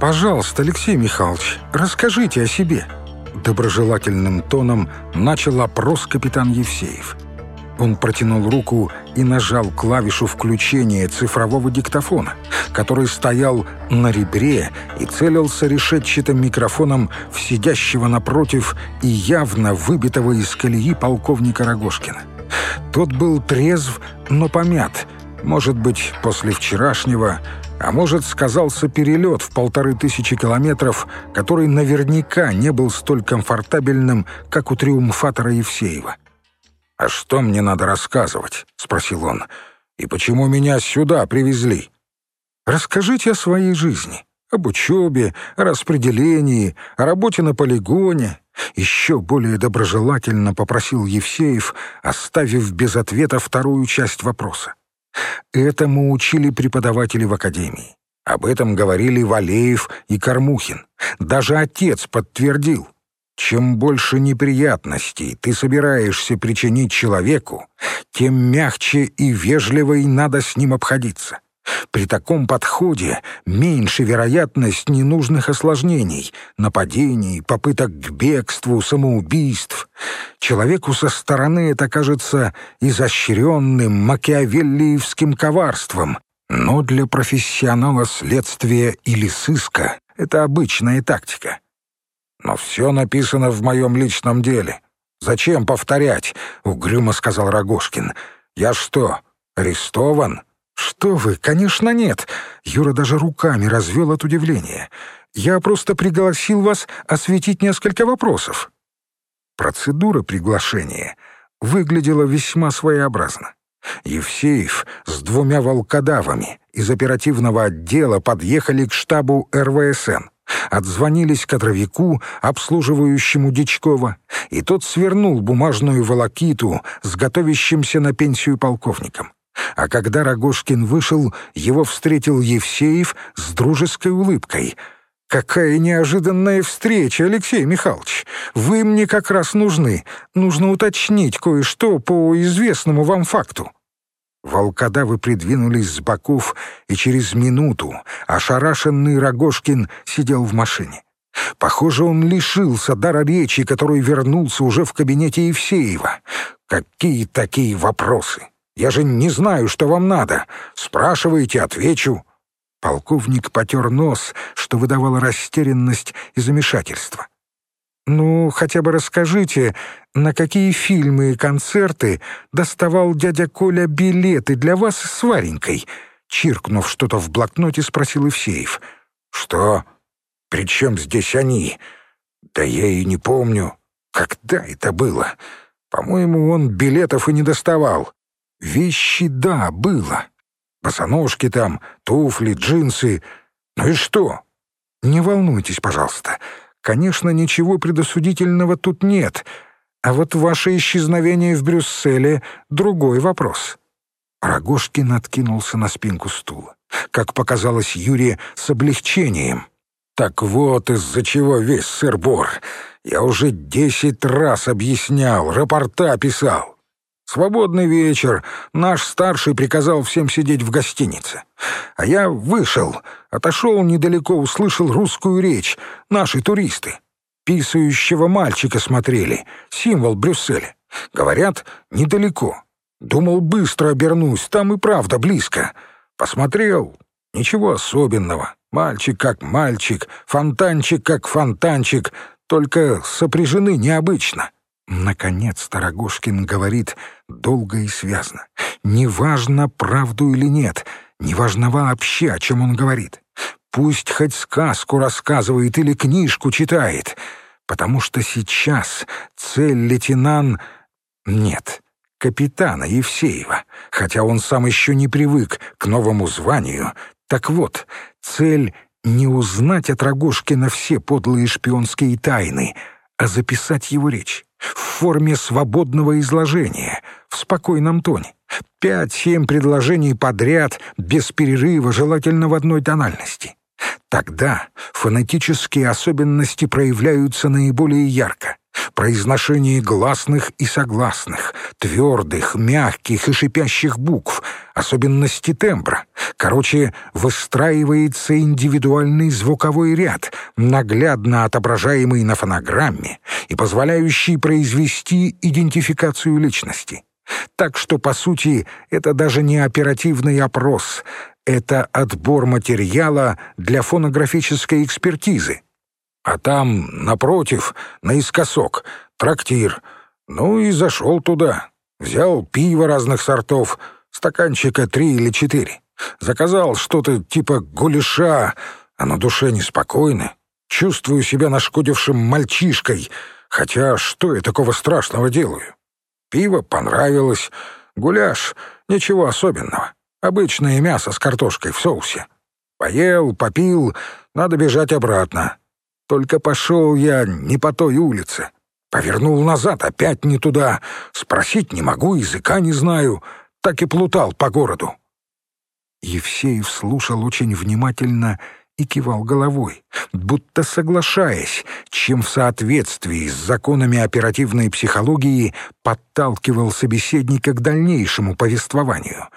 «Пожалуйста, Алексей Михайлович, расскажите о себе», доброжелательным тоном начал опрос капитан Евсеев. Он протянул руку и нажал клавишу включения цифрового диктофона, который стоял на ребре и целился решетчатым микрофоном в сидящего напротив и явно выбитого из колеи полковника Рогошкина. Тот был трезв, но помят, может быть, после вчерашнего, а может, сказался перелет в полторы тысячи километров, который наверняка не был столь комфортабельным, как у триумфатора Евсеева. «А что мне надо рассказывать?» — спросил он. «И почему меня сюда привезли?» «Расскажите о своей жизни, об учебе, о распределении, о работе на полигоне». Еще более доброжелательно попросил Евсеев, оставив без ответа вторую часть вопроса. Этому учили преподаватели в академии. Об этом говорили Валеев и Кормухин. Даже отец подтвердил — чем больше неприятностей ты собираешься причинить человеку, тем мягче и вежливой надо с ним обходиться. При таком подходе меньше вероятность ненужных осложнений, нападений, попыток к бегству, самоубийств. Человеку со стороны это кажется изощренным макиавеллиевским коварством, но для профессионала следствия или сыска это обычная тактика. «Но все написано в моем личном деле. Зачем повторять?» — угрюмо сказал Рогошкин. «Я что, арестован?» «Что вы? Конечно, нет!» Юра даже руками развел от удивления. «Я просто пригласил вас осветить несколько вопросов». Процедура приглашения выглядела весьма своеобразно. Евсеев с двумя волкодавами из оперативного отдела подъехали к штабу РВСН отзвонились кадровику, обслуживающему Дичкова, и тот свернул бумажную волокиту с готовящимся на пенсию полковником. А когда Рогожкин вышел, его встретил Евсеев с дружеской улыбкой. «Какая неожиданная встреча, Алексей Михайлович! Вы мне как раз нужны. Нужно уточнить кое-что по известному вам факту». Волкодавы придвинулись с боков, и через минуту ошарашенный Рогошкин сидел в машине. Похоже, он лишился дара речи, который вернулся уже в кабинете Евсеева. «Какие такие вопросы? Я же не знаю, что вам надо. Спрашиваете, отвечу». Полковник потер нос, что выдавало растерянность и замешательство. «Ну, хотя бы расскажите, на какие фильмы и концерты доставал дядя Коля билеты для вас с Варенькой?» Чиркнув что-то в блокноте, спросил Ивсеев. «Что? При чем здесь они? Да я и не помню. Когда это было? По-моему, он билетов и не доставал. Вещи, да, было. Босоножки там, туфли, джинсы. Ну и что? Не волнуйтесь, пожалуйста». Конечно, ничего предосудительного тут нет, а вот ваше исчезновение в Брюсселе — другой вопрос». Рогожкин откинулся на спинку стула. Как показалось Юрия, с облегчением. «Так вот из-за чего весь сыр-бор. Я уже десять раз объяснял, рапорта писал. Свободный вечер. Наш старший приказал всем сидеть в гостинице. А я вышел, отошел недалеко, услышал русскую речь. Наши туристы. Писающего мальчика смотрели. Символ Брюсселя. Говорят, недалеко. Думал, быстро обернусь, там и правда близко. Посмотрел. Ничего особенного. Мальчик как мальчик, фонтанчик как фонтанчик, только сопряжены необычно. Наконец Тарагошкин говорит долго и связно. Неважно, правду или нет, неважно вообще, о чем он говорит. Пусть хоть сказку рассказывает или книжку читает, потому что сейчас цель лейтенант... Нет, капитана Евсеева, хотя он сам еще не привык к новому званию. Так вот, цель — не узнать от Рогожкина все подлые шпионские тайны, а записать его речь в форме свободного изложения, в спокойном тоне. Пять-семь предложений подряд, без перерыва, желательно в одной тональности. Тогда фонетические особенности проявляются наиболее ярко. Произношение гласных и согласных, твердых, мягких и шипящих букв, особенности тембра. Короче, выстраивается индивидуальный звуковой ряд, наглядно отображаемый на фонограмме и позволяющий произвести идентификацию личности. Так что, по сути, это даже не оперативный опрос, это отбор материала для фонографической экспертизы. А там, напротив, наискосок, трактир. Ну и зашел туда. Взял пиво разных сортов, стаканчика три или четыре. Заказал что-то типа гуляша, а на душе неспокойно. Чувствую себя нашкодившим мальчишкой, хотя что я такого страшного делаю? Пиво понравилось, гуляш — ничего особенного. Обычное мясо с картошкой в соусе. Поел, попил, надо бежать обратно. Только пошел я не по той улице. Повернул назад, опять не туда. Спросить не могу, языка не знаю. Так и плутал по городу. Евсеев слушал очень внимательно и кивал головой, будто соглашаясь, чем в соответствии с законами оперативной психологии подталкивал собеседника к дальнейшему повествованию.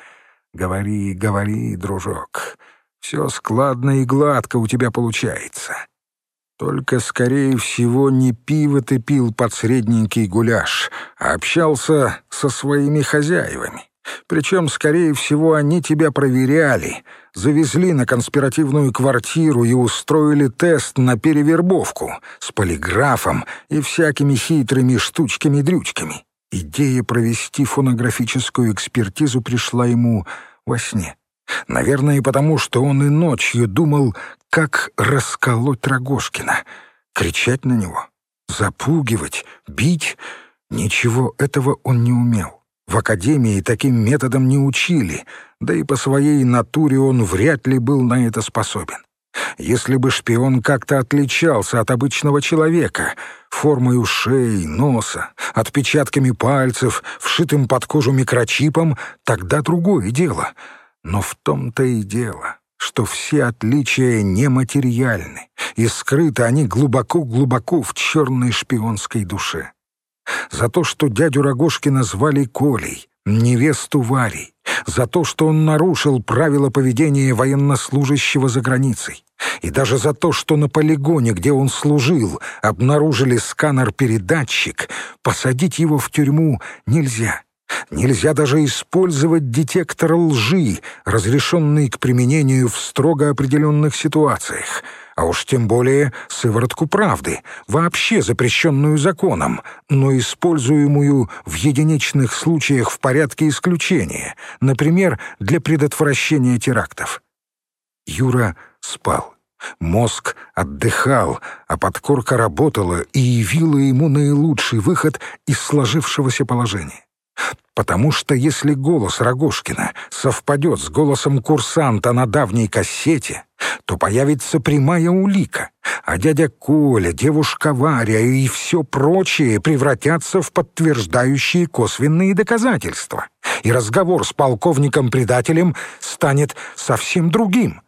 «Говори, говори, дружок, все складно и гладко у тебя получается. Только, скорее всего, не пиво ты пил под средненький гуляш, а общался со своими хозяевами. Причем, скорее всего, они тебя проверяли, завезли на конспиративную квартиру и устроили тест на перевербовку с полиграфом и всякими хитрыми штучками-дрючками. Идея провести фонографическую экспертизу пришла ему во сне. Наверное, потому что он и ночью думал, как расколоть Рогожкина, кричать на него, запугивать, бить. Ничего этого он не умел. В академии таким методом не учили, да и по своей натуре он вряд ли был на это способен. Если бы шпион как-то отличался от обычного человека, формой ушей, носа, отпечатками пальцев, вшитым под кожу микрочипом, тогда другое дело. Но в том-то и дело, что все отличия нематериальны, и скрыты они глубоко-глубоко в черной шпионской душе. За то, что дядю Рогошкина звали Колей, невесту Варей, за то, что он нарушил правила поведения военнослужащего за границей, и даже за то, что на полигоне, где он служил, обнаружили сканер-передатчик, посадить его в тюрьму нельзя. Нельзя даже использовать детектор лжи, разрешенный к применению в строго определенных ситуациях, а уж тем более сыворотку правды, вообще запрещенную законом, но используемую в единичных случаях в порядке исключения, например, для предотвращения терактов. Юра спал. Мозг отдыхал, а подкорка работала и явила ему наилучший выход из сложившегося положения. Потому что если голос Рогожкина совпадет с голосом курсанта на давней кассете, то появится прямая улика, а дядя Коля, девушка Варя и все прочее превратятся в подтверждающие косвенные доказательства, и разговор с полковником-предателем станет совсем другим.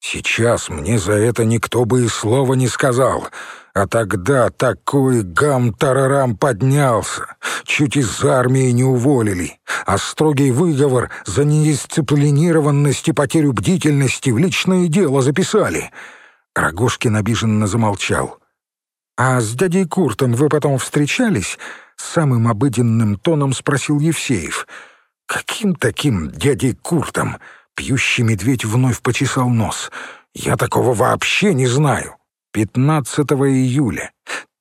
Сейчас мне за это никто бы и слова не сказал, а тогда такой гам-тарарам поднялся, чуть из армии не уволили, а строгий выговор за недисциплинированность и потерю бдительности в личное дело записали. Рогожкин обиженно замолчал. «А с дядей Куртом вы потом встречались?» — самым обыденным тоном спросил Евсеев. «Каким таким дядей Куртом?» Пьющий медведь вновь почесал нос. «Я такого вообще не знаю. 15 июля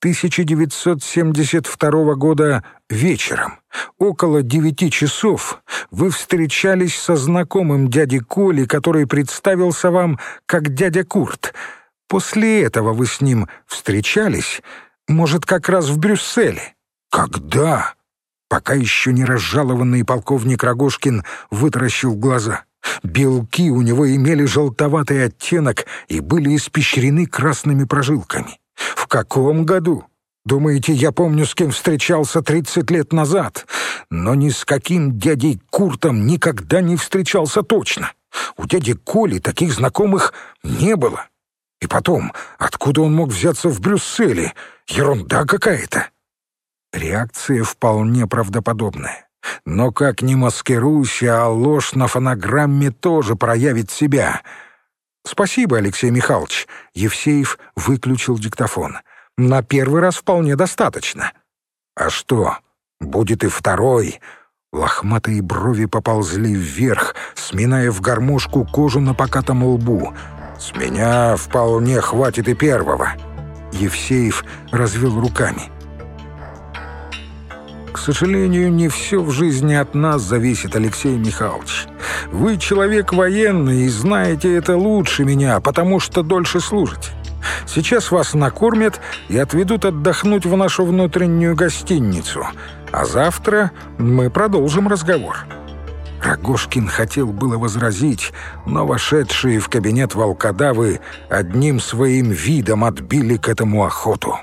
1972 года вечером, около девяти часов, вы встречались со знакомым дядей Коли, который представился вам как дядя Курт. После этого вы с ним встречались, может, как раз в Брюсселе. Когда? Пока еще не разжалованный полковник Рогожкин вытаращил глаза. Белки у него имели желтоватый оттенок и были испещрены красными прожилками. В каком году? Думаете, я помню, с кем встречался тридцать лет назад? Но ни с каким дядей Куртом никогда не встречался точно. У дяди Коли таких знакомых не было. И потом, откуда он мог взяться в Брюсселе? Ерунда какая-то. Реакция вполне правдоподобная. Но как ни маскируйся, а ложь на фонограмме тоже проявит себя. «Спасибо, Алексей Михайлович». Евсеев выключил диктофон. «На первый раз вполне достаточно». «А что, будет и второй?» Лохматые брови поползли вверх, сминая в гармошку кожу на покатом лбу. «С меня вполне хватит и первого». Евсеев развел руками. К сожалению, не все в жизни от нас зависит, Алексей Михайлович. Вы человек военный и знаете это лучше меня, потому что дольше служите. Сейчас вас накормят и отведут отдохнуть в нашу внутреннюю гостиницу. А завтра мы продолжим разговор». Рогожкин хотел было возразить, но вошедшие в кабинет волкодавы одним своим видом отбили к этому охоту.